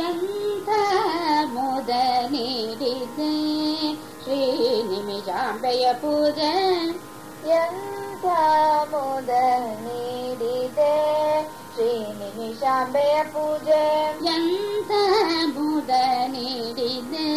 ಎಂಥ ಮುದ ನೀಡಿದೆ ಶ್ರೀ ನಿಮಿಷಾಂಬೆಯ ಪೂಜೆ ಎಂಥ ಮುದ ನೀಡಿದೆ ಶ್ರೀ ನಿಮಿಷಾಂಬೆಯ ಪೂಜೆ ಎಂಥ ಮುದ ನೀಡಿದೆ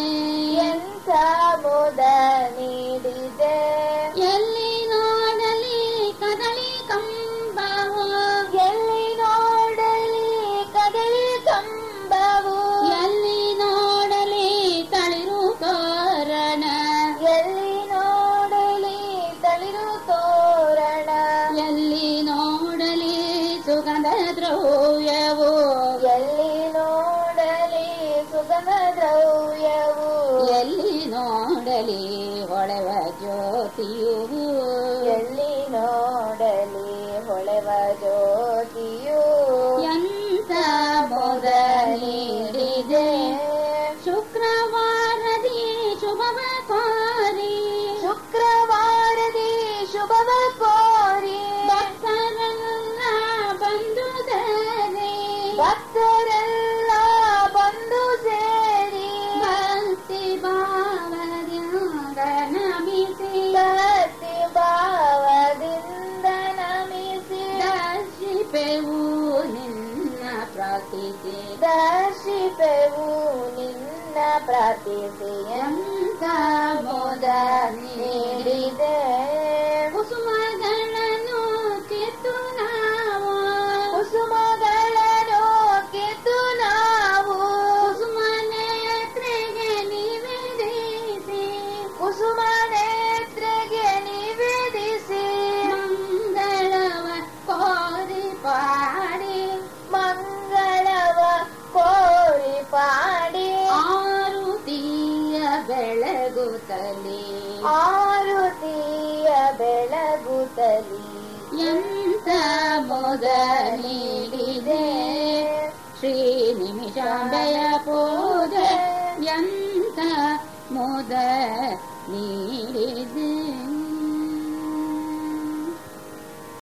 ಸುಗಂಧ ದ್ರವ್ಯವು ಎಲ್ಲಿ ನೋಡಲಿ ಸುಗಂಧ ದ್ರವ್ಯವು ಎಲ್ಲಿ ನೋಡಲಿ ಹೊಳೆವ ಜ್ಯೋತಿಯು? ಎಲ್ಲಿ ನೋಡಲಿ ಹೊಳೆವ ಜ್ಯೋತಿಯು? ಎಂತ ಮೊದ ನೀಡಿದೆ? ಶುಕ್ರವಾರದಿ ಶುಭವ ಕೋರಿ? ಶುಕ್ರವಾರದಿ ಶುಭವ ಕೋರಿ ಭಕ್ತರೆಲ್ಲ ಬಂದು ಸೇರಿ ಭಕ್ತಿ ಭಾವದಿಂದ ನಮಿಸಿ ಭಕ್ತಿ ಭಾವದಿಂದ ನಮಿಸಿ ದರ್ಶಿಪೆವು ನಿನ್ನ ಪ್ರಾರ್ಥಿಸಿ ದರ್ಶಿಪೆವು ನಿನ್ನ ಪ್ರಾರ್ಥಿಸಿ ಎಂತ ಬೆಳಗುತ್ತಲಿ? ಆರುತಿಯ ಬೆಳಗುತ್ತಲಿ? ಎಂತ ಮೊದ ನೀಡಿದೆ? ಶ್ರೀ ನಿಮಿಷಾಂಬೆಯ ಪೂಜೆ ಎಂತ ಮೊದ ನೀಡಿದೆ?